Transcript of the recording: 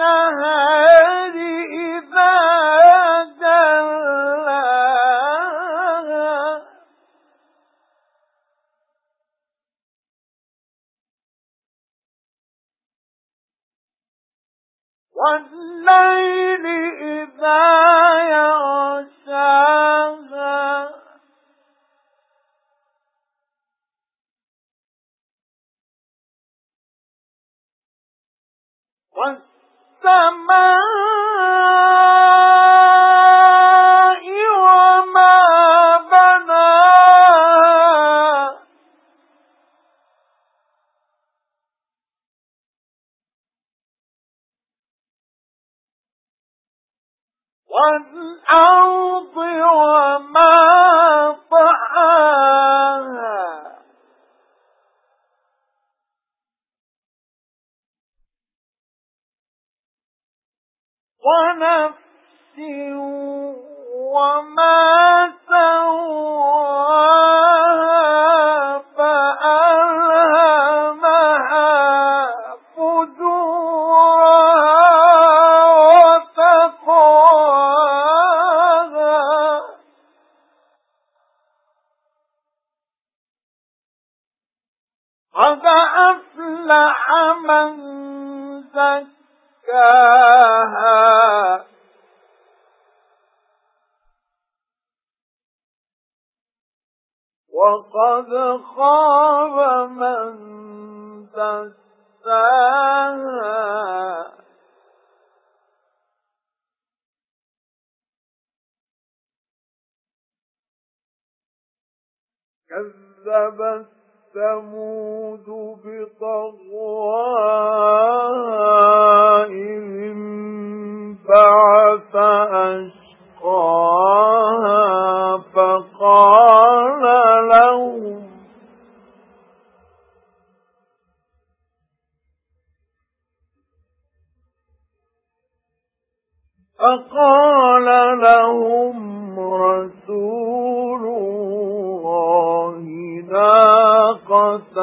والنهار إذا جلاها والليل إذا يغشاها والسماء وما بناها والأرض وما ونفس وما سواها وتقواها. قد أفلح من زكاها وقد خاب من دساها كذبت ثمود بطغواها. فقال لهم رسول الله ناقة